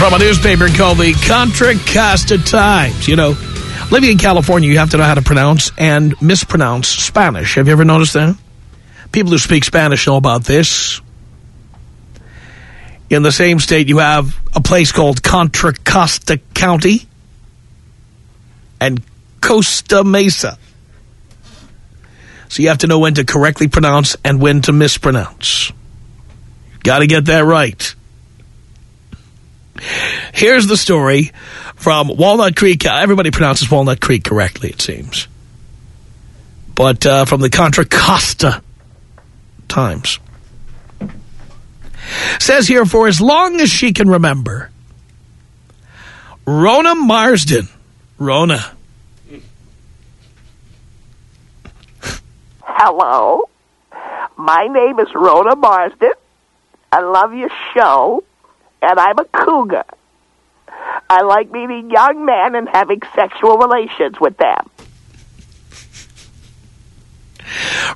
from a newspaper called the Contra Costa Times. You know, living in California, you have to know how to pronounce and mispronounce Spanish. Have you ever noticed that? People who speak Spanish know about this. In the same state, you have a place called Contra Costa County and Costa Mesa. So you have to know when to correctly pronounce and when to mispronounce. Got to get that right. Here's the story from Walnut Creek. Everybody pronounces Walnut Creek correctly, it seems. But uh, from the Contra Costa Times. Says here, for as long as she can remember, Rona Marsden, Rona. Hello. My name is Rona Marsden. I love your show, and I'm a cougar. I like meeting young men and having sexual relations with them.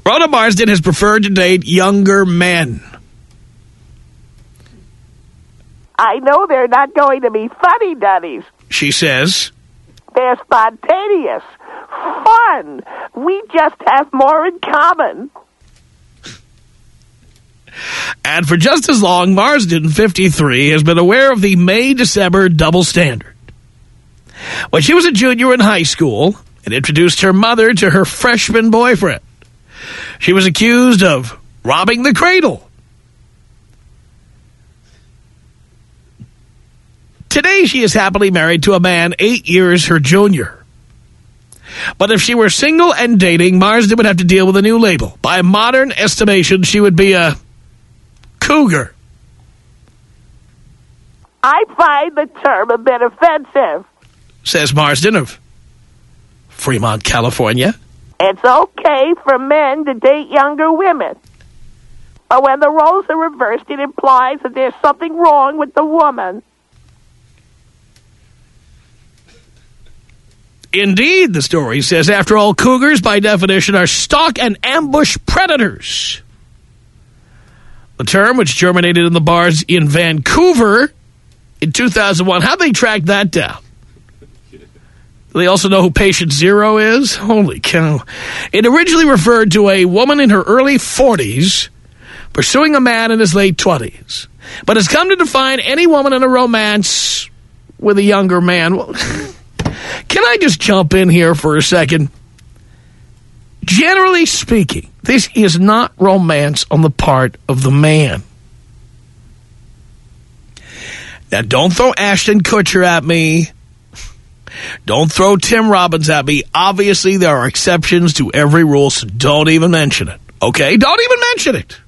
Rhoda Marsden has preferred to date younger men. I know they're not going to be funny duddies. She says, They're spontaneous, fun. We just have more in common. And for just as long, Marsden, 53, has been aware of the May-December double standard. When she was a junior in high school and introduced her mother to her freshman boyfriend, she was accused of robbing the cradle. Today, she is happily married to a man eight years her junior. But if she were single and dating, Marsden would have to deal with a new label. By modern estimation, she would be a cougar. I find the term a bit offensive. Says Marsden of Fremont, California. It's okay for men to date younger women. But when the roles are reversed, it implies that there's something wrong with the woman. Indeed, the story says, after all, cougars, by definition, are stalk and ambush predators. The term, which germinated in the bars in Vancouver in 2001, how they tracked that down? They also know who patient zero is? Holy cow. It originally referred to a woman in her early 40s pursuing a man in his late 20s, but has come to define any woman in a romance with a younger man. Well, can I just jump in here for a second? Generally speaking, this is not romance on the part of the man. Now, don't throw Ashton Kutcher at me. Don't throw Tim Robbins at me. Obviously, there are exceptions to every rule, so don't even mention it. Okay? Don't even mention it.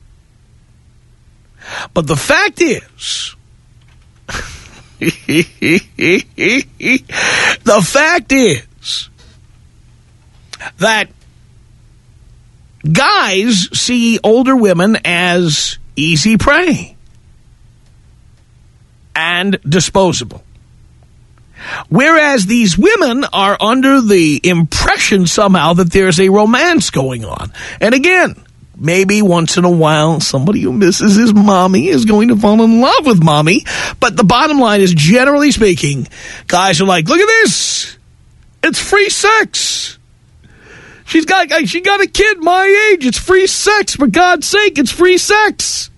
But the fact is... the fact is that guys see older women as easy prey and disposable. Whereas these women are under the impression somehow that there's a romance going on. And again, maybe once in a while somebody who misses his mommy is going to fall in love with mommy. But the bottom line is, generally speaking, guys are like, look at this. It's free sex. She's got uh, she got a kid my age. It's free sex. For God's sake, it's free sex.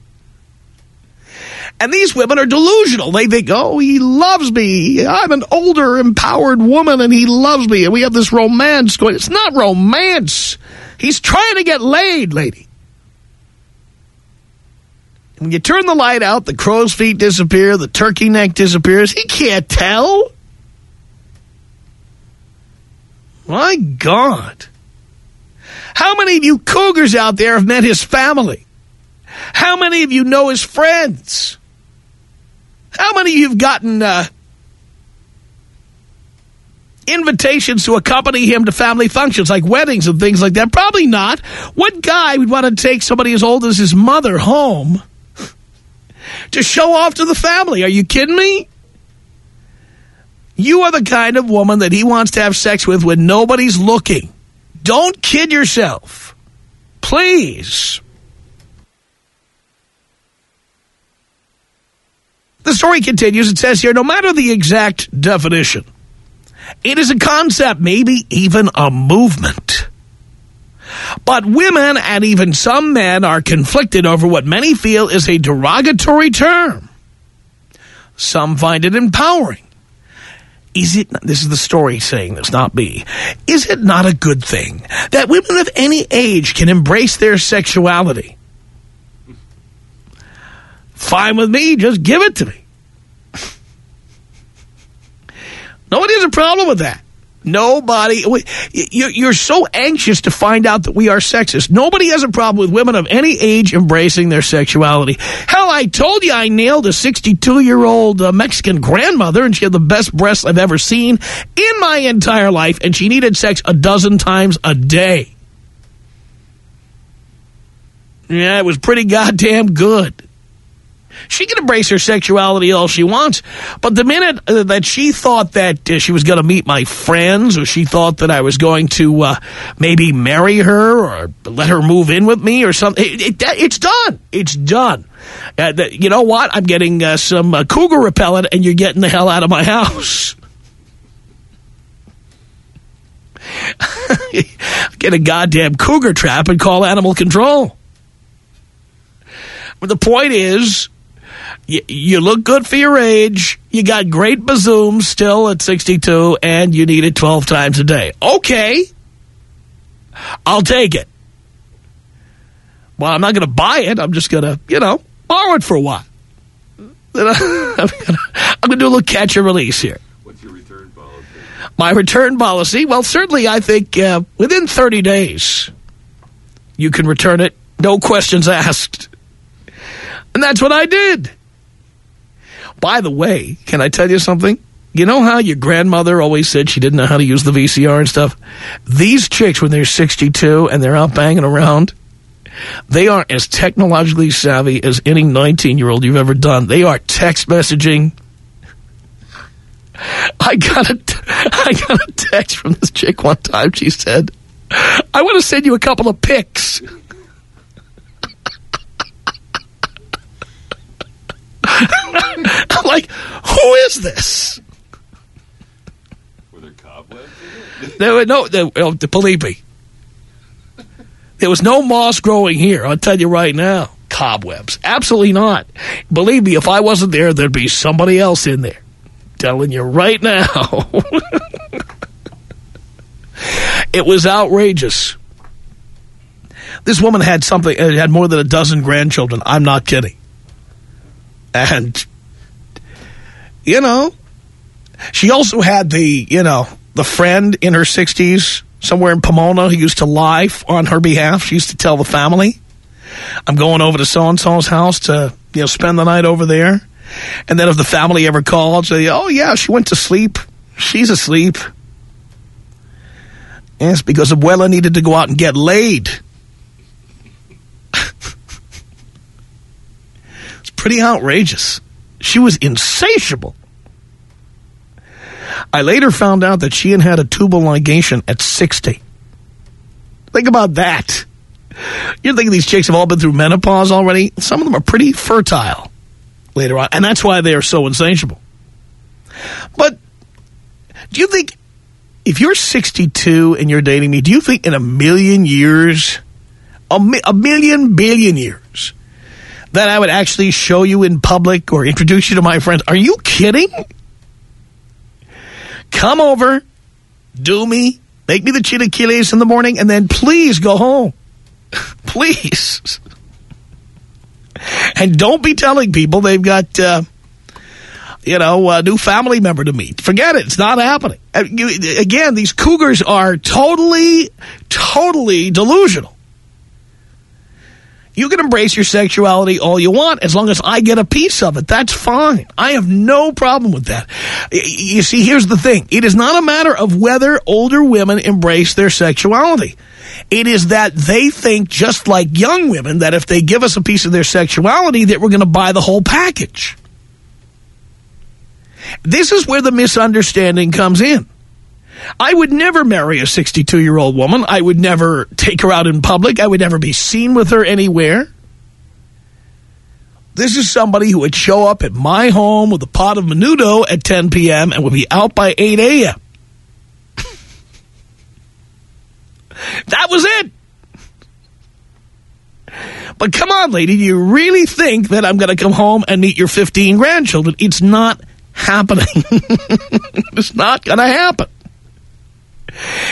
And these women are delusional. They think, oh, he loves me. I'm an older, empowered woman, and he loves me. And we have this romance going. It's not romance. He's trying to get laid, lady. When you turn the light out, the crow's feet disappear, the turkey neck disappears. He can't tell. My God. How many of you cougars out there have met his family? How many of you know his friends? How many of you have gotten uh, invitations to accompany him to family functions like weddings and things like that? Probably not. What guy would want to take somebody as old as his mother home to show off to the family? Are you kidding me? You are the kind of woman that he wants to have sex with when nobody's looking. Don't kid yourself. Please. The story continues. It says here, no matter the exact definition, it is a concept, maybe even a movement. But women and even some men are conflicted over what many feel is a derogatory term. Some find it empowering. Is it, this is the story saying this, not me. Is it not a good thing that women of any age can embrace their sexuality? Fine with me, just give it to me. Nobody has a problem with that. Nobody, you're so anxious to find out that we are sexist. Nobody has a problem with women of any age embracing their sexuality. Hell, I told you I nailed a 62-year-old uh, Mexican grandmother, and she had the best breasts I've ever seen in my entire life, and she needed sex a dozen times a day. Yeah, it was pretty goddamn good. She can embrace her sexuality all she wants. But the minute uh, that she thought that uh, she was going to meet my friends or she thought that I was going to uh, maybe marry her or let her move in with me or something, it, it, it's done. It's done. Uh, the, you know what? I'm getting some cougar repellent and you're getting the hell out of my house. Get a goddamn cougar trap and call animal control. But the point is, you, you look good for your age, you got great bazooms still at 62, and you need it 12 times a day. Okay. I'll take it. Well, I'm not going to buy it. I'm just going to, you know, borrow it for a while. I'm going to do a little catch and release here. What's your return policy? My return policy? Well, certainly I think uh, within 30 days you can return it. No questions asked. And that's what I did. By the way, can I tell you something? You know how your grandmother always said she didn't know how to use the VCR and stuff? These chicks, when they're 62 and they're out banging around, they are as technologically savvy as any 19-year-old you've ever done. They are text messaging. I got, a, I got a text from this chick one time. She said, I want to send you a couple of pics. I'm like, who is this? Were there cobwebs? There were no, there, oh, believe me. There was no moss growing here, I'll tell you right now. Cobwebs. Absolutely not. Believe me, if I wasn't there, there'd be somebody else in there. Telling you right now. it was outrageous. This woman had something, uh, had more than a dozen grandchildren. I'm not kidding. And, you know, she also had the, you know, the friend in her 60s somewhere in Pomona who used to lie on her behalf. She used to tell the family, I'm going over to so-and-so's house to, you know, spend the night over there. And then if the family ever called, say, oh, yeah, she went to sleep. She's asleep. Yes, because Abuela needed to go out and get laid. it's pretty outrageous. She was insatiable. I later found out that she had had a tubal ligation at 60. Think about that. You're thinking these chicks have all been through menopause already? Some of them are pretty fertile later on, and that's why they are so insatiable. But do you think, if you're 62 and you're dating me, do you think in a million years, a, mi a million billion years, that I would actually show you in public or introduce you to my friends. Are you kidding? Come over, do me, make me the chilaquiles in the morning, and then please go home. please. And don't be telling people they've got, uh, you know, a new family member to meet. Forget it. It's not happening. Uh, again, these cougars are totally, totally delusional. You can embrace your sexuality all you want as long as I get a piece of it. That's fine. I have no problem with that. You see, here's the thing. It is not a matter of whether older women embrace their sexuality. It is that they think, just like young women, that if they give us a piece of their sexuality, that we're going to buy the whole package. This is where the misunderstanding comes in. I would never marry a 62-year-old woman. I would never take her out in public. I would never be seen with her anywhere. This is somebody who would show up at my home with a pot of menudo at 10 p.m. and would be out by 8 a.m. that was it. But come on, lady, do you really think that I'm going to come home and meet your 15 grandchildren? It's not happening. it's not going to happen.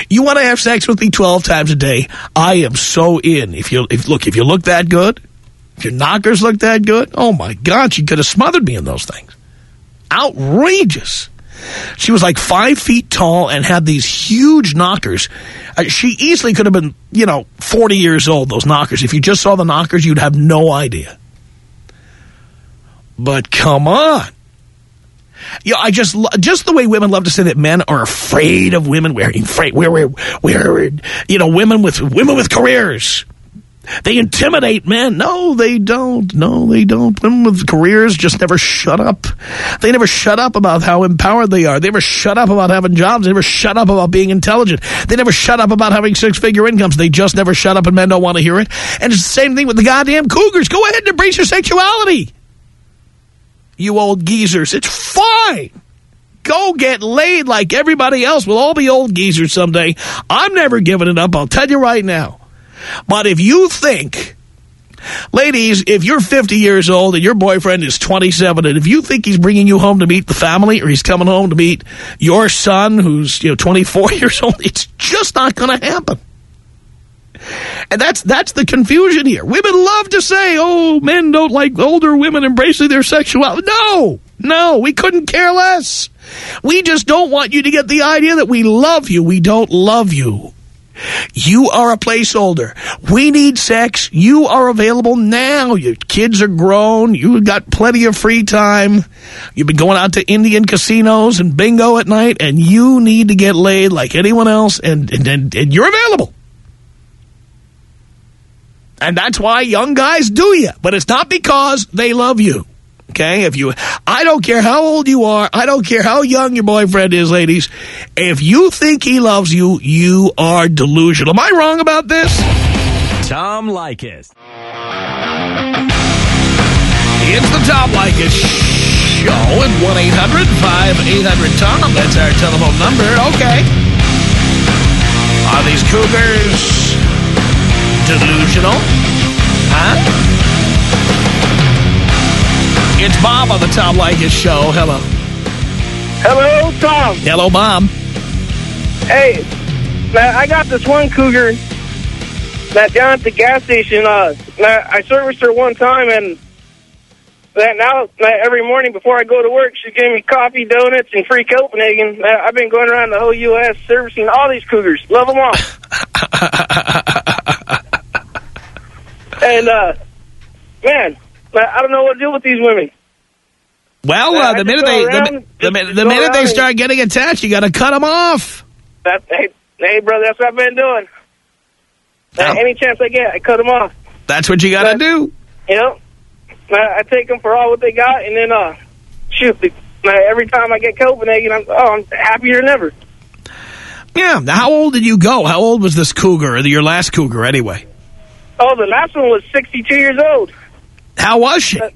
You want to have sex with me 12 times a day? I am so in. If you if look, if you look that good, if your knockers look that good, oh my God, she could have smothered me in those things. Outrageous. She was like five feet tall and had these huge knockers. Uh, she easily could have been, you know, 40 years old, those knockers. If you just saw the knockers, you'd have no idea. But come on. You know, I just just the way women love to say that men are afraid of women wearing afraid we're, we're, we're you know women with women with careers. They intimidate men. No, they don't. No, they don't. Women with careers just never shut up. They never shut up about how empowered they are. They never shut up about having jobs. They never shut up about being intelligent. They never shut up about having six-figure incomes. They just never shut up and men don't want to hear it. And it's the same thing with the goddamn cougars. Go ahead and embrace your sexuality you old geezers. It's fine. Go get laid like everybody else. We'll all be old geezers someday. I'm never giving it up. I'll tell you right now. But if you think, ladies, if you're 50 years old and your boyfriend is 27, and if you think he's bringing you home to meet the family or he's coming home to meet your son who's you know 24 years old, it's just not going to happen. And that's that's the confusion here. Women love to say, oh, men don't like older women embracing their sexuality. No, no, we couldn't care less. We just don't want you to get the idea that we love you. We don't love you. You are a placeholder. We need sex. You are available now. Your kids are grown. You've got plenty of free time. You've been going out to Indian casinos and bingo at night, and you need to get laid like anyone else, and, and, and, and you're available. And that's why young guys do you. But it's not because they love you. Okay? If you, I don't care how old you are. I don't care how young your boyfriend is, ladies. If you think he loves you, you are delusional. Am I wrong about this? Tom Leykis. It's the Tom Leykis Show at 1-800-5800-TOM. That's our telephone number. Okay. Are these cougars delusional? Huh? It's Bob on the Tom Leykis Show. Hello. Hello, Tom. Hello, Bob. Hey, I got this one cougar that down at the gas station. Uh, I serviced her one time, and that now every morning before I go to work, she gave me coffee, donuts, and free Copenhagen. I've been going around the whole U.S. servicing all these cougars. Love them all. And, uh, man, I don't know what to do with these women. Well, uh, the minute they the, the, the, the minute they start getting attached, you got to cut them off. That, hey, hey, brother, that's what I've been doing. Uh, any chance I get, I cut them off. That's what you got to do. You know, I, I, take them for all what they got, and then, uh, shoot, the, every time I get Copenhagen, I'm, oh, I'm happier than ever. Yeah. How old did you go? How old was this cougar, or your last cougar, anyway? Oh, the last one was 62 years old. How was she? Uh,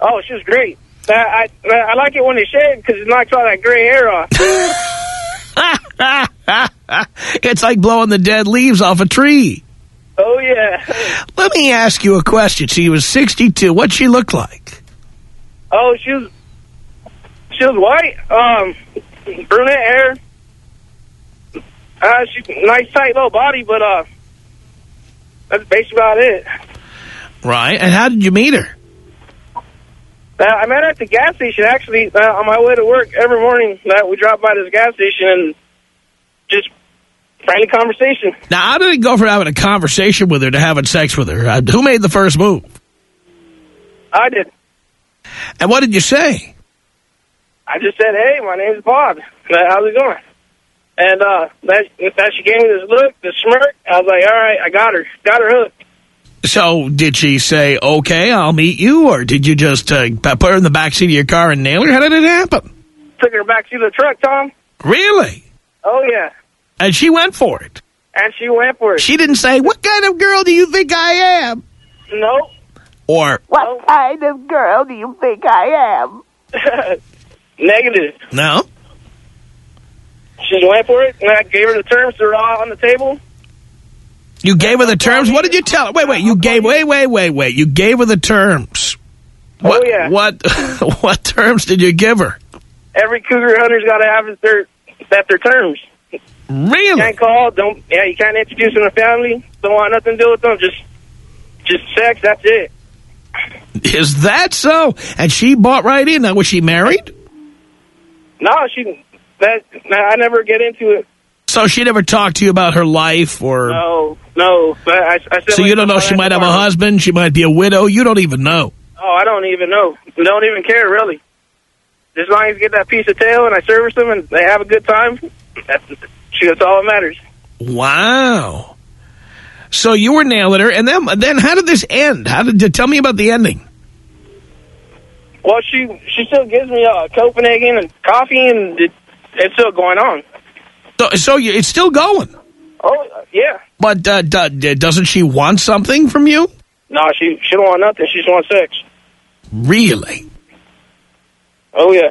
oh, she was great. I I, I like it when they shave because it knocks all that gray hair off. it's like blowing the dead leaves off a tree. Oh, yeah. Let me ask you a question. She was 62. What'd she look like? Oh, she was, she was white, um, brunette hair. Uh, she nice tight little body, but uh, that's basically about it. Right. And how did you meet her? Uh, I met her at the gas station, actually, uh, on my way to work every morning. Uh, we drop by this gas station and just friendly conversation. Now, how did it go from having a conversation with her to having sex with her? Uh, who made the first move? I did. And what did you say? I just said, hey, my name's Bob. How's it going? And uh, that, that she gave me this look, this smirk. I was like, all right, I got her. Got her hooked. So did she say, okay, I'll meet you? Or did you just uh, put her in the backseat of your car and nail her? How did it happen? Took her back to the truck, Tom. Really? Oh, yeah. And she went for it. And she went for it. She didn't say, what kind of girl do you think I am? no. Or, What kind of girl do you think I am? Negative. no? She went for it, and I gave her the terms. They're all on the table. You gave her the terms? What did you tell her? Wait, wait, you gave, wait, wait, wait, wait. You gave her the terms. Oh, what, yeah. What, what terms did you give her? Every cougar hunter's got to have their that their terms. Really? Can't call. Don't. Yeah, you can't introduce them to family. Don't want nothing to do with them. Just, just sex. That's it. Is that so? And she bought right in. Now, was she married? No, she. That. I never get into it. So she never talked to you about her life or... No, no. I, I said So you don't know she might have a husband, she might be a widow, you don't even know. Oh, I don't even know. Don't even care really. As long as you get that piece of tail and I service them and they have a good time, that's, that's all that matters. Wow. So you were nailing her, and then then how did this end? How did tell me about the ending? Well, she she still gives me uh, Copenhagen and coffee, and it's still going on. So, so you, it's still going, Oh yeah. but uh, d- doesn't she want something from you? No, she she don't want nothing. She just wants sex. Really, Oh yeah.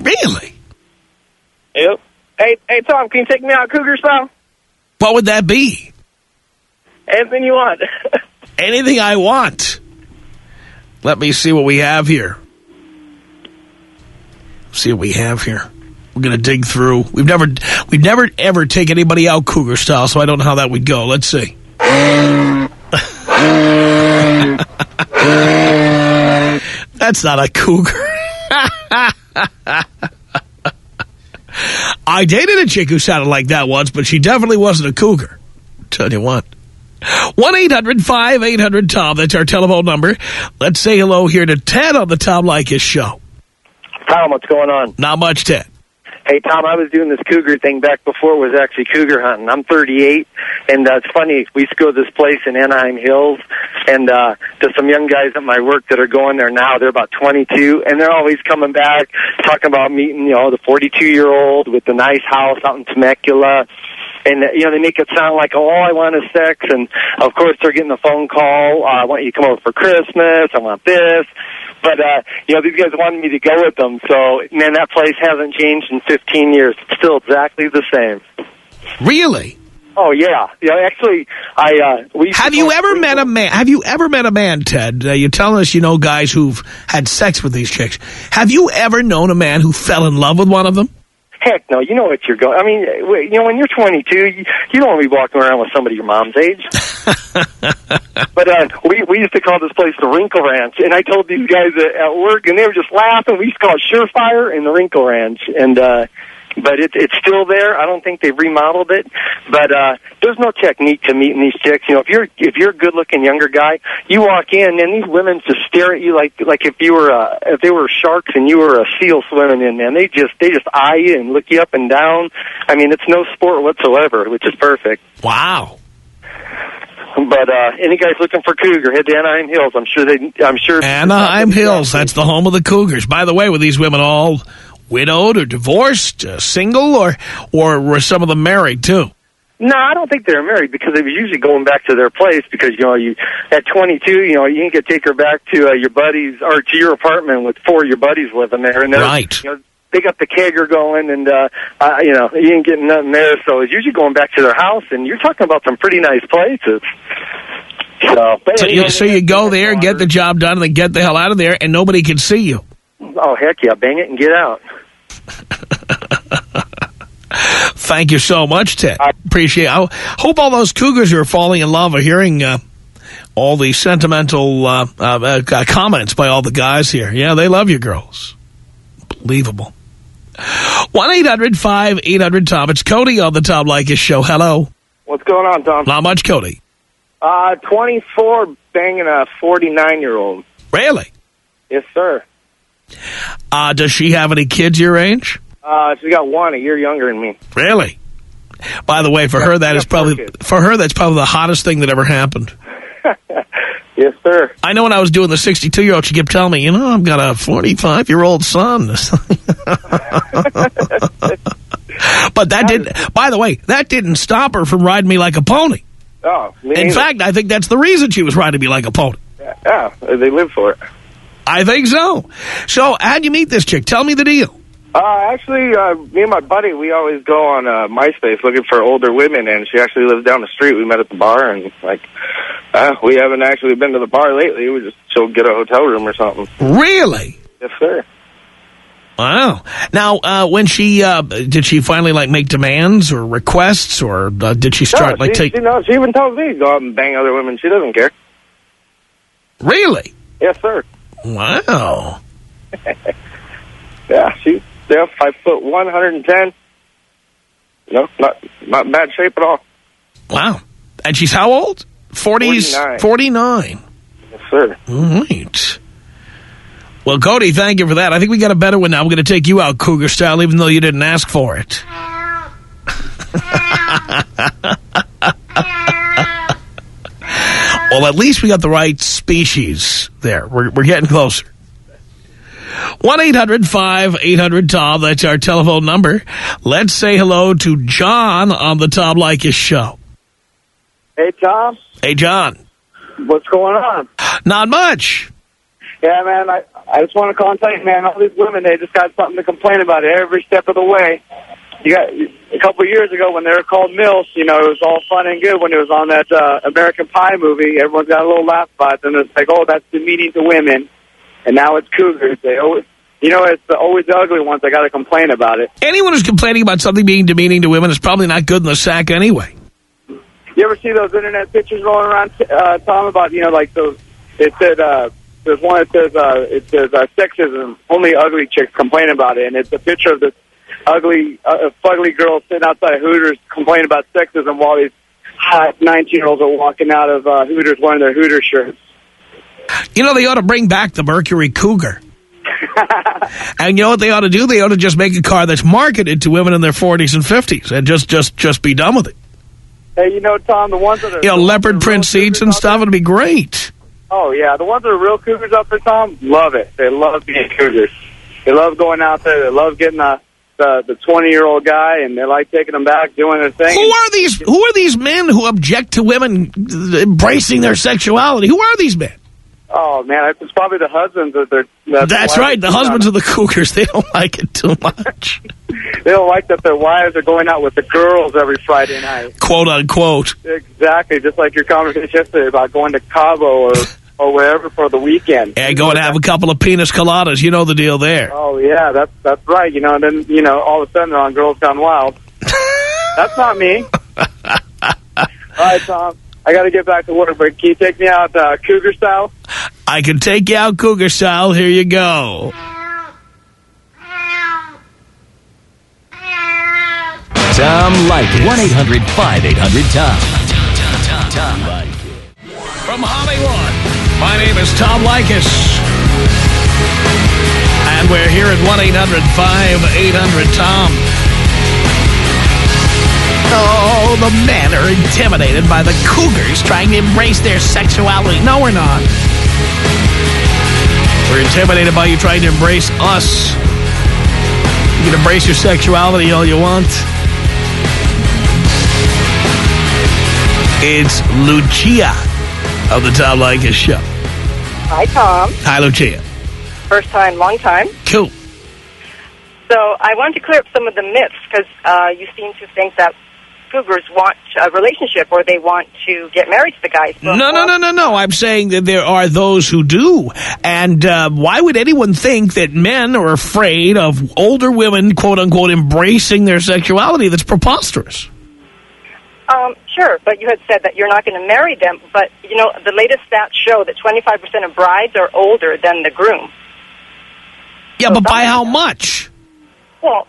really? Yep. Hey hey Tom, can you take me out cougar style? What would that be? Anything you want. Anything I want. Let me see what we have here. See what we have here. We're gonna dig through. We've never, we've never ever take anybody out cougar style, so I don't know how that would go. Let's see. That's not a cougar. I dated a chick who sounded like that once, but she definitely wasn't a cougar. Tell you what. 1-800-5800-TOM. That's our telephone number. Let's say hello here to Ted on the Tom Leykis show. Tom, what's going on? Not much, Ted. Hey, Tom, I was doing this cougar thing back before it was actually cougar hunting. I'm 38, and uh, it's funny. We used to go to this place in Anaheim Hills, and uh, there's some young guys at my work that are going there now. They're about 22, and they're always coming back talking about meeting, you know, the 42-year-old with the nice house out in Temecula. And, uh, you know, they make it sound like, oh, all I want is sex. And, of course, they're getting a phone call. Uh, I want you to come over for Christmas. I want this. But, uh, you know, these guys wanted me to go with them. So, man, that place hasn't changed in 15 years. It's still exactly the same. Really? Oh, yeah. Yeah, actually, I, uh, we Have you ever met a man? Have you ever met a man, Ted? Uh, you're telling us you know guys who've had sex with these chicks. Have you ever known a man who fell in love with one of them? Heck no, you know what you're going. I mean, you know, when you're 22, you, you don't want to be walking around with somebody your mom's age. but uh, we we used to call this place the Wrinkle Ranch, and I told these guys at, at work, and they were just laughing. We used to call it Surefire and the Wrinkle Ranch, and uh, but it, it's still there. I don't think they've remodeled it, but uh, there's no technique to meeting these chicks. You know, if you're if you're a good looking younger guy, you walk in, and these women just stare at you like like if you were uh, if they were sharks and you were a seal swimming in. Man, they just they just eye you and look you up and down. I mean, it's no sport whatsoever, which is perfect. Wow. But uh, any guys looking for cougar, head to Anaheim Hills. I'm sure they. I'm sure Anaheim Hills. That's the home of the Cougars. By the way, were these women all widowed or divorced, uh, single, or or were some of them married too? No, I don't think they're married because they was usually going back to their place because you know you at 22, you know you can get take her back to uh, your buddies or to your apartment with four of your buddies living there, and they're Right. you know they got the kegger going, and uh, uh, you know you ain't getting nothing there. So it's usually going back to their house, and you're talking about some pretty nice places. So, but, So you, so you go there, get the job done, and then get the hell out of there, and nobody can see you. Oh heck yeah, bang it and get out. Thank you so much, Ted. I appreciate it. I hope all those cougars who are falling in love are hearing uh, all the sentimental uh, uh, uh, comments by all the guys here. Yeah, they love you girls. Believable. 1-800-5800-TOM. It's Cody on the Tom Leykis Show. Hello. What's going on, Tom? Not much, Cody. Uh, 24 banging a 49-year-old. Really? Yes, sir. Uh, does she have any kids your age? Uh, she's got one, a year younger than me. Really? By the way, for her, that yeah, is probably for her that's probably the hottest thing that ever happened. Yes, sir. I know when I was doing the 62 year old, she kept telling me, you know, I've got a 45 year old son. but that didn't. By the way, that didn't stop her from riding me like a pony. Oh, me In neither. fact, I think that's the reason she was riding me like a pony. yeah, they live for it. I think so. So, how'd you meet this chick? Tell me the deal. Uh, actually, uh, me and my buddy, we always go on uh, MySpace looking for older women, and she actually lives down the street. We met at the bar, and like, uh, we haven't actually been to the bar lately. We just she'll get a hotel room or something. Really? Yes, sir. Wow. Now, uh, when she, uh, did she finally, like, make demands or requests, or uh, did she start, no, like, she, take... she, no, she even tells me to go out and bang other women. She doesn't care. Really? Yes, sir. Wow. Yeah, she's yeah, five foot one, hundred and ten. No, not not in bad shape at all. Wow. And she's how old? 40s? 49. 49. Yes, sir. All right. Well, Cody, thank you for that. I think we got a better one now. I'm going to take you out cougar style, even though you didn't ask for it. well, at least we got the right species there. We're, we're getting closer. 1-800-5800-TOM. That's our telephone number. Let's say hello to John on the Tom Leykis show. Hey, Tom, Hey, John. what's going on? Not much. Yeah, man, I I just want to call and tell you, man, all these women they just got something to complain about every step of the way. You got a couple of years ago when they were called MILFs, you know, it was all fun and good when it was on that uh, American Pie movie. Everyone's got a little laugh about it, and it's like, oh, that's demeaning to women. And now it's cougars. They always, you know, it's the, always the ugly ones that got to complain about it. Anyone who's complaining about something being demeaning to women is probably not good in the sack anyway. You ever see those internet pictures rolling around, uh, Tom, about, you know, like those, it said, uh, there's one that says, uh, it says, uh, sexism, only ugly chicks complain about it, and it's a picture of this ugly, uh, fugly girl sitting outside Hooters complaining about sexism while these hot 19-year-olds are walking out of, uh, Hooters wearing their Hooters shirts. You know, they ought to bring back the Mercury Cougar. and you know what they ought to do? They ought to just make a car that's marketed to women in their 40s and 50s and just just just be done with it. Hey, you know, Tom, the ones that are... You know, the leopard print seats and stuff. It'd be great. Oh, yeah. The ones that are real cougars out there, Tom, love it. They love being cougars. They love going out there. They love getting the the the 20-year-old guy, and they like taking them back, doing their thing. Who are these? Who are these men who object to women embracing their sexuality? Who are these men? Oh, man, it's probably the husbands that they're... That's, right. The husbands of the Cougars. They don't like it too much, They don't like that their wives are going out with the girls every Friday night. quote unquote. Exactly, just like your conversation yesterday about going to Cabo or, or wherever for the weekend. And go and have a couple of penis coladas. You know the deal there. Oh yeah, that's that's right. You know, and then you know, all of a sudden they're on Girls Gone Wild. that's not me. all right, Tom. I got to get back to work, but can you take me out uh, Cougar style? I can take you out Cougar style. Here you go. Tom Leykis. 1-800-5800-TOM. Tom Leykis. From Hollywood, my name is Tom Leykis. And we're here at 1-800-5800-TOM. Oh, the men are intimidated by the cougars trying to embrace their sexuality. No, we're not. We're intimidated by you trying to embrace us. You can embrace your sexuality all you want. It's Lucia of the Tom Leykis Show. Hi, Tom. Hi, Lucia. First time, long time. Cool. So I wanted to clear up some of the myths because uh, you seem to think that cougars want a relationship or they want to get married to the guy. So No, no, no, no, no. I'm saying that there are those who do. And uh, why would anyone think that men are afraid of older women, quote unquote, embracing their sexuality? That's preposterous. Um, sure, but you had said that you're not going to marry them. But, you know, the latest stats show that 25% of brides are older than the groom. Yeah, but by how much? Well,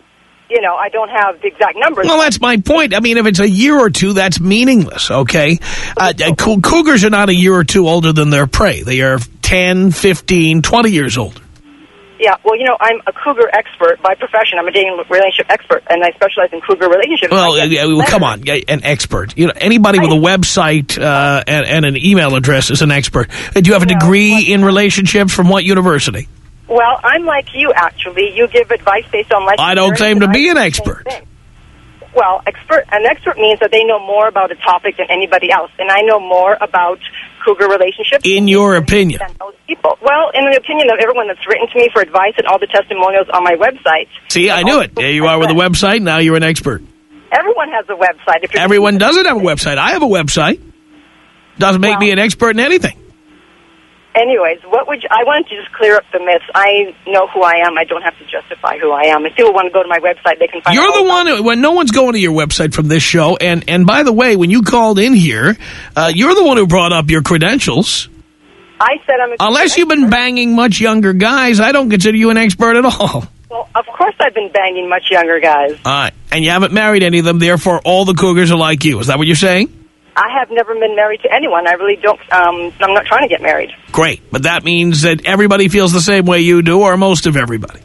you know, I don't have the exact numbers. Well, that's my point. I mean, if it's a year or two, that's meaningless, okay? Uh, uh, cougars are not a year or two older than their prey. They are 10, 15, 20 years older. Yeah, well, you know, I'm a cougar expert by profession. I'm a dating relationship expert, and I specialize in cougar relationships. Well, yeah, well, come on, yeah, an expert. You know, anybody with a website uh, and, and an email address is an expert. Do you have a degree in relationships from what university? Well, I'm like you, actually. You give advice based on life I don't claim to be an expert. Well, expert an expert means that they know more about a topic than anybody else, and I know more about cougar relationships. In your opinion. people. Well, in the opinion of everyone that's written to me for advice and all the testimonials on my website. See, I knew it. There you are with a website. Now you're an expert. Everyone has a website. If Everyone doesn't have a website. I have a website. Doesn't make Well- me an expert in anything. Anyways, what would you, I wanted to just clear up the myths. I know who I am. I don't have to justify who I am. If people want to go to my website, they can find. You're the one who, when no one's going to your website from this show. And, and by the way, when you called in here, uh, you're the one who brought up your credentials. I said I'm. A Unless you've been banging much younger guys, I don't consider you an expert at all. Well, of course I've been banging much younger guys. All right. And you haven't married any of them, therefore all the cougars are like you. Is that what you're saying? I have never been married to anyone. I really don't. Um, I'm not trying to get married. Great. But that means that everybody feels the same way you do, or most of everybody.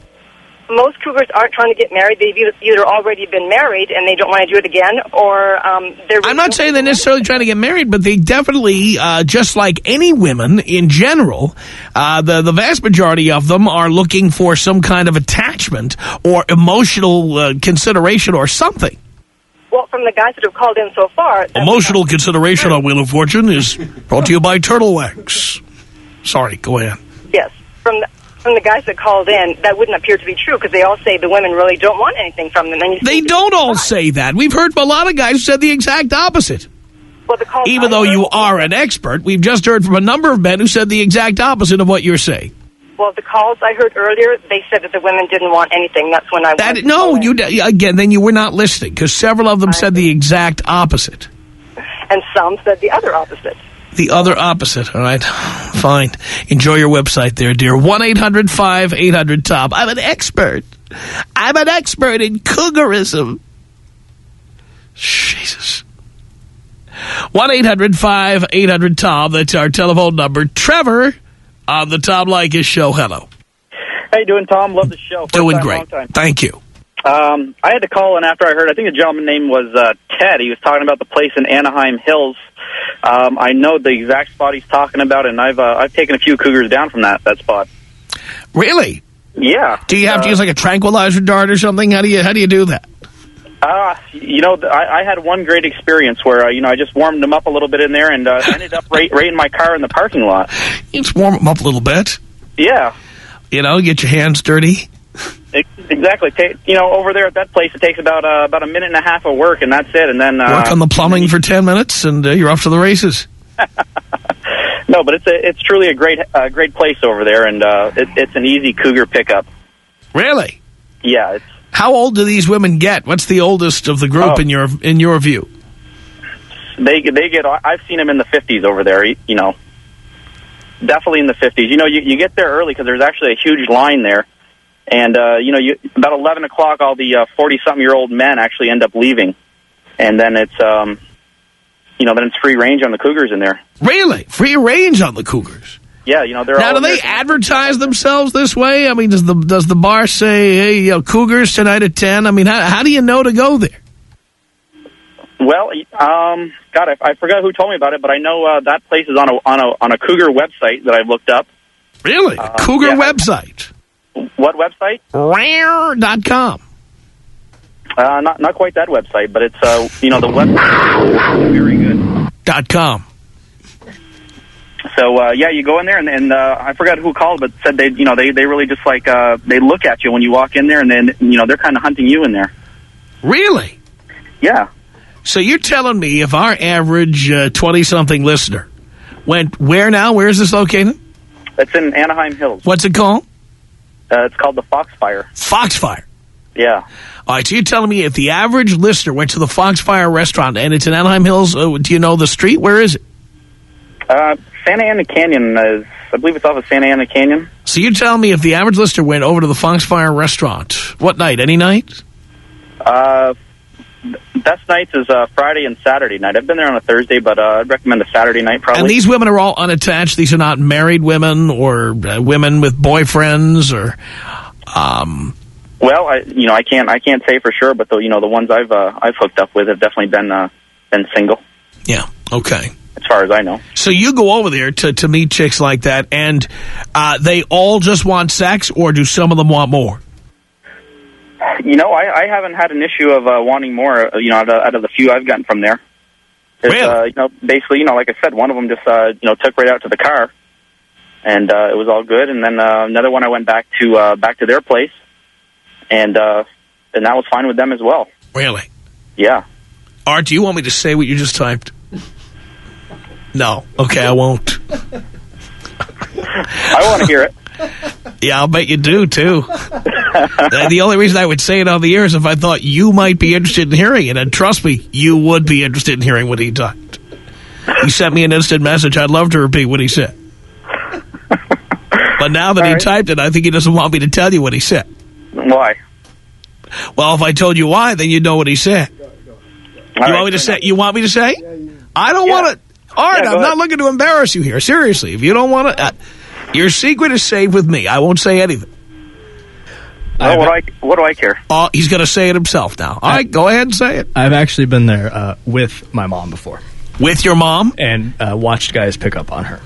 Most cougars aren't trying to get married. They've either- already been married and they don't want to do it again, or um, they're. I'm not saying they're necessarily trying to get married, but they definitely, uh, just like any women in general, uh, the, the vast majority of them are looking for some kind of attachment or emotional uh, consideration or something. Well, from the guys that have called in so far, Emotional consideration on Wheel of Fortune is brought to you by Turtle Wax. Sorry, go ahead. Yes, from the from the guys that called in, that wouldn't appear to be true because they all say the women really don't want anything from them. And you They don't all say that. We've heard from a lot of guys who said the exact opposite. Well, Even though you are an expert, we've just heard from a number of men who said the exact opposite of what you're saying. Well, the calls I heard earlier, they said that the women didn't want anything. That's when I That no, you again. Then you were not listening because several of them said the exact opposite. and some said the other opposite. The other opposite. All right, fine. Enjoy your website there, dear. One eight hundred five eight hundred top. I'm an expert. I'm an expert in cougarism. Jesus. One eight hundred five eight hundred Tom. That's our telephone number. Trevor on the Tom Leykis show. Hello. How you doing, Tom? Love the show. First Doing time, great. Thank you. Um, I had to call in after I heard. I think the gentleman's name was uh, Ted. He was talking about the place in Anaheim Hills. Um, I know the exact spot he's talking about, and I've uh, I've taken a few cougars down from that that spot. Really? Yeah. Do you have to Uh, use like a tranquilizer dart or something? How do you how do you do that? Uh, you know, I, I had one great experience where uh, you know I just warmed them up a little bit in there, and uh, ended up right, right in my car in the parking lot. You just warm them up a little bit. Yeah. You know, get your hands dirty. Exactly. You know, over there at that place, it takes about uh, about a minute and a half of work, and that's it. And then uh, Work on the plumbing for 10 minutes, and uh, you're off to the races. No, but it's a, it's truly a great uh, great place over there, and uh, it, it's an easy cougar pickup. Really? Yeah, it's How old do these women get? What's the oldest of the group Oh. in your in your view? they they get. I've seen them in the fifties over there. You know, definitely in the fifties. You know, you, you get there early because there's actually a huge line there, and uh, you know, you about eleven o'clock, all the forty something year old men actually end up leaving, and then it's um, you know, then it's free range on the cougars in there. Really? Free range on the Cougars. Yeah, you know, they're Now, all do they advertise themselves this way? I mean, does the does the bar say, "Hey, you know, Cougars tonight at 10? I mean, how how do you know to go there? Well, um, God, I, I forgot who told me about it, but I know uh, that place is on a on a on a cougar website that I've looked up. Really? Uh, Cougar yeah. website. What website? Rare Rare.com. Uh, not not quite that website, but it's uh, you know the website very good. Dot com. So uh, yeah, you go in there, and, and uh, I forgot who called, but said they, you know, they they really just like uh, they look at you when you walk in there, and then you know they're kind of hunting you in there. Really? Yeah. So you're telling me if our average 20-something listener went where now? Where is this located? It's in Anaheim Hills. What's it called? Uh, it's called the Foxfire. Foxfire. Yeah. All right, so you're telling me if the average listener went to the Foxfire restaurant and it's in Anaheim Hills, uh, do you know the street? Where is it? Uh, Santa Ana Canyon is, I believe it's off of Santa Ana Canyon. So you tell me if the average listener went over to the Foxfire restaurant, what night? Any night? Uh, best nights is uh, Friday and Saturday night. I've been there on a Thursday, but uh, I'd recommend a Saturday night probably. And these women are all unattached. These are not married women or uh, women with boyfriends or. Um, well, I, you know, I can't, I can't say for sure, but the, you know, the ones I've, uh, I've hooked up with have definitely been, uh, been single. Yeah. Okay. As far as I know. So you go over there to to meet chicks like that, and uh, they all just want sex, or do some of them want more? You know, I, I haven't had an issue of uh, wanting more. uh, You know, out of, out of the few I've gotten from there. It's, Really? Uh, you know, basically, you know, like I said, one of them just uh, you know took right out to the car, and uh, it was all good. And then uh, another one, I went back to uh, back to their place, and uh, and that was fine with them as well. Really? Yeah. Art, do you want me to say what you just typed? No. Okay, I won't. I want to hear it. Yeah, I'll bet you do, too. The only reason I would say it on the air is if I thought you might be interested in hearing it. And trust me, you would be interested in hearing what he typed. He sent me an instant message. I'd love to repeat what he said. But now that All he right. typed it, I think he doesn't want me to tell you what he said. Why? Well, if I told you why, then you'd know what he said. All you right, want me to say? You want me to say? I don't Yeah. want to. All right, Yeah, I'm not looking to embarrass you here. Seriously, if you don't want to, uh, your secret is safe with me. I won't say anything. What do I what do I care? Oh, he's going to say it himself now. All right, go ahead and say it. I've actually been there uh, with my mom before With your mom? and uh, watched guys pick up on her.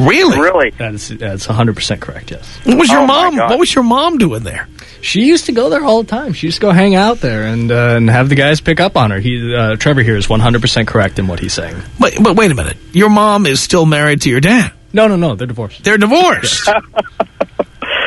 Really? Really? That is that's 100% correct, yes. What was your Oh, mom? What was your mom doing there? She used to go there all the time. She used to go hang out there and uh, and have the guys pick up on her. He uh, Trevor here is 100% correct in what he's saying. But, but wait a minute. Your mom is still married to your dad. No, no, no, they're divorced. They're divorced. okay,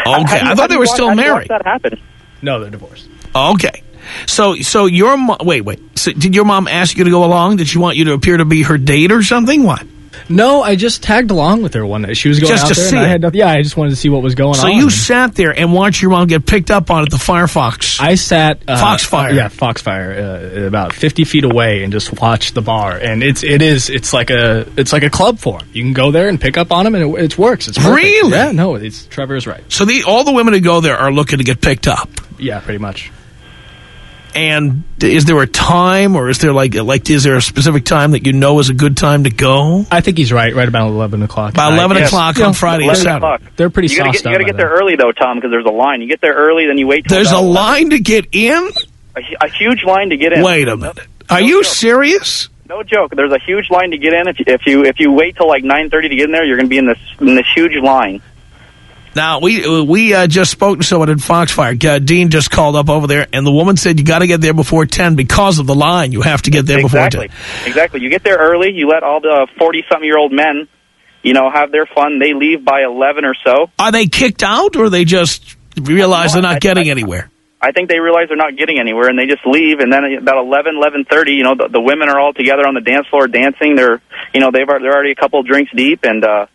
I thought they were still married. That happened. No, they're divorced. Okay. So, so your mom, wait, wait. So did your mom ask you to go along? Did she want you to appear to be her date or something? What? No, I just tagged along with her one night. She was going Just out to there, see and I had nothing- yeah, I just wanted to see what was going So on. So you sat there and watched your mom get picked up on at the Firefox. I sat uh, Foxfire. yeah, Foxfire, uh, about fifty feet away, and just watched the bar. And it's it is it's like a it's like a club for 'em. You can go there and pick up on them, and it, it works. It's perfect. Really? Yeah, no, it's Trevor is right. so the all the women who go there are looking to get picked up. Yeah, pretty much. And is there a time, or is there like like is there a specific time that you know is a good time to go? I think he's right. Right about eleven o'clock. About eleven Yes. o'clock Yeah, on Friday and 11 Saturday. o'clock. They're pretty You gotta get, you gotta get there then. early though, Tom, because there's a line. You get there early, then you wait. till There's a line to get in. a, a huge line to get in. Wait a minute. Are No you joke. serious? No joke. There's a huge line to get in. If you, if you if you wait till like 9:30 to get in there, you're going to be in this in this huge line. Now we we uh, just spoke to someone at Foxfire. Uh, Dean just called up over there, and the woman said you got to get there before ten because of the line. You have to get there exactly. before ten. Exactly. You get there early. You let all the 40 something year old men, you know, have their fun. They leave by 11 or so. Are they kicked out, or they just realize they're I- not getting I- anywhere? I think they realize they're not getting anywhere, and they just leave. And then about 11, 11:30, you know, the, the women are all together on the dance floor dancing. They're, you know, they've they're already a couple drinks deep, and uh,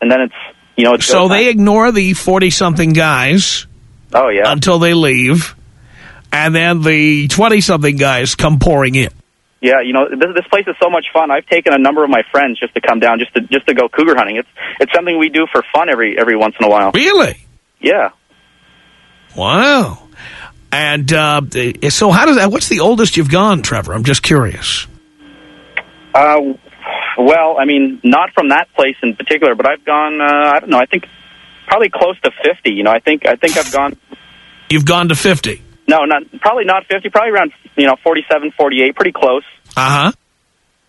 and then it's, you know, So they ignore the forty-something guys oh yeah, until they leave, and then the twenty-something guys come pouring in. Yeah, you know this, this place is so much fun. I've taken a number of my friends just to come down, just to just to go cougar hunting. It's it's something we do for fun every every once in a while. Really? Yeah, Wow. And uh, so, how does that? What's the oldest you've gone, Trevor? I'm just curious. uh, well, I mean, not from that place in particular, but I've gone. Uh, I don't know. I think probably close to fifty. You know, I think I think I've gone. You've gone to fifty. No, not probably not fifty. Probably around you know forty-seven, forty-eight. Pretty close. Uh huh.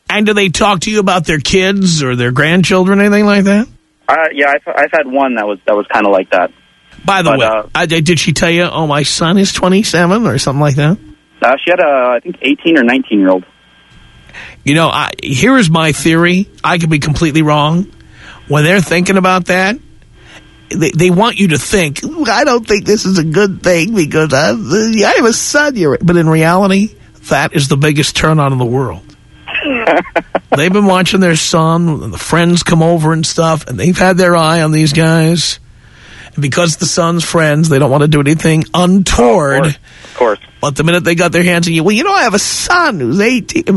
And do they talk to you about their kids or their grandchildren, anything like that? Uh, yeah, I've, I've had one that was that was kind of like that. By the But, way, uh, I, did she tell you, oh, my son is 27 or something like that? Uh, she had a I think eighteen or nineteen year old. You know, I, here is my theory. I could be completely wrong. when they're thinking about that, they, they want you to think, I don't think this is a good thing because I, I have a son. You're, but in reality, that is the biggest turn on in the world. they've been watching their son, and the friends come over and stuff, and they've had their eye on these guys. And because the son's friends, they don't want to do anything untoward. Course. But the minute they got their hands on you, well, you know, I have a son who's 18.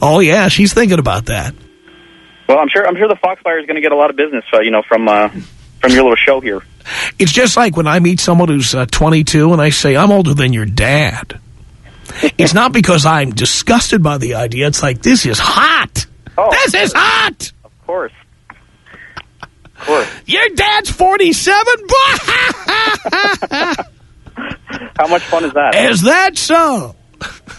oh, yeah, she's thinking about that. Well, I'm sure I'm sure the Foxfire is going to get a lot of business, uh, you know, from uh, from your little show here. It's just like when I meet someone who's uh, 22 and I say, I'm older than your dad. it's not because I'm disgusted by the idea. It's like, this is hot. Oh, this is hot. Of course. Course. Your dad's 47? How much fun is that? is that so?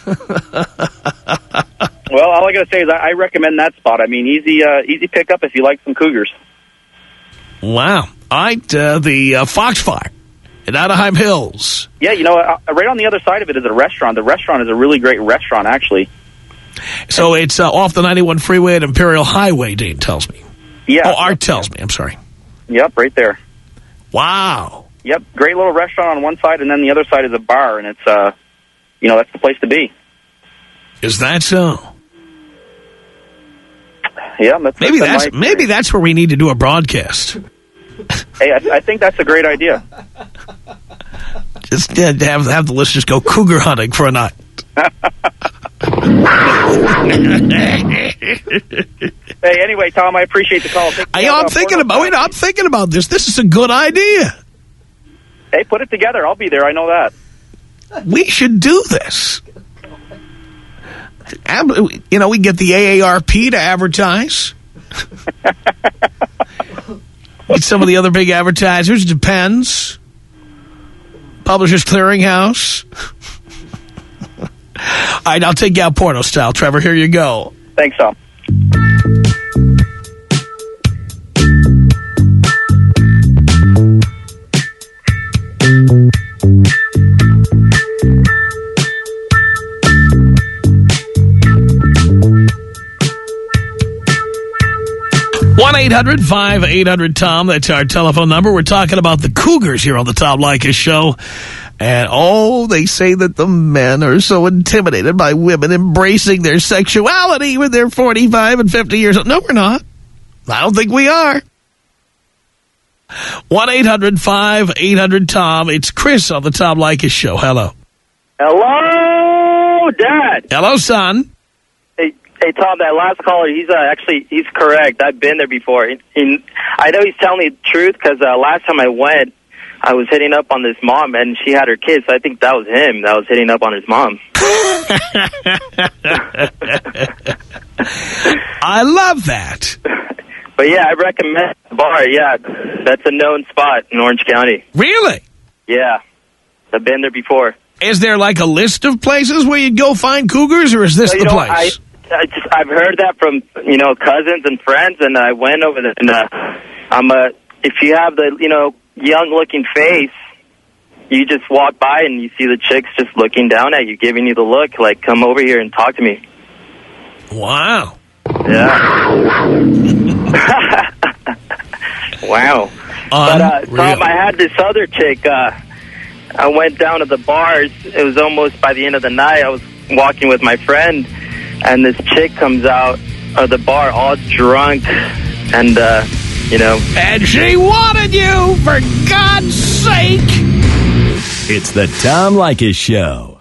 Well, all I got to say is I, I recommend that spot. I mean, easy uh, easy pickup if you like some cougars. Wow. All right, uh, the uh, Foxfire in Anaheim Hills. Yeah, you know, uh, right on the other side of it is a restaurant. The restaurant is a really great restaurant, actually. So it's uh, off the 91 freeway at Imperial Highway, Dean tells me. Yeah. Oh, Art tells me. I'm sorry. Yep, right there. Wow. Yep, great little restaurant on one side, and then the other side is a bar, and it's, uh, you know, that's the place to be. Is that so? Yeah, that's Maybe that's that's maybe that's where we need to do a broadcast. Hey, I, I think that's a great idea. Just uh, have have the listeners go cougar hunting for a night. Hey, anyway, Tom, I appreciate the call. I, I'm uh, thinking about wait, I'm thinking about this. This is a good idea. Hey, put it together. I'll be there. I know that. We should do this. You know, we get the AARP to advertise. Get some of the other big advertisers. Depends. Publishers Clearinghouse. All right, I'll take you out porno style. Trevor, here you go. Thanks, Tom. one 800 tom That's our telephone number. We're talking about the Cougars here on the Tom Leykis Show. And, oh, they say that the men are so intimidated by women embracing their sexuality when they're 45 and 50 years old. No, we're not. I don't think we are. 1-800-5800-TOM. It's Chris on the Tom Leykis Show. Hello. Hello, Dad. Hello, son. Hey, hey, Tom. That last caller, he's uh, actually he's correct. I've been there before. He, he, I know he's telling me the truth because uh, last time I went, I was hitting up on this mom, and she had her kids. So I think that was him that was hitting up on his mom. I love that. But yeah, I recommend the bar. Yeah, that's a known spot in Orange County. Really? Yeah, I've been there before. Is there like a list of places where you'd go find cougars, or is this So, the know, place? I, I just, I've heard that from you know cousins and friends, and I went over there. And uh, I'm a if you have the you know young looking face, you just walk by and you see the chicks just looking down at you, giving you the look, like come over here and talk to me. Wow. Yeah. wow. But uh, Tom, I had this other chick. Uh, I went down to the bars. It was almost by the end of the night. I was walking with my friend, and this chick comes out of the bar all drunk, and uh, you know. And she wanted you, for God's sake. It's the Tom Leykis Show.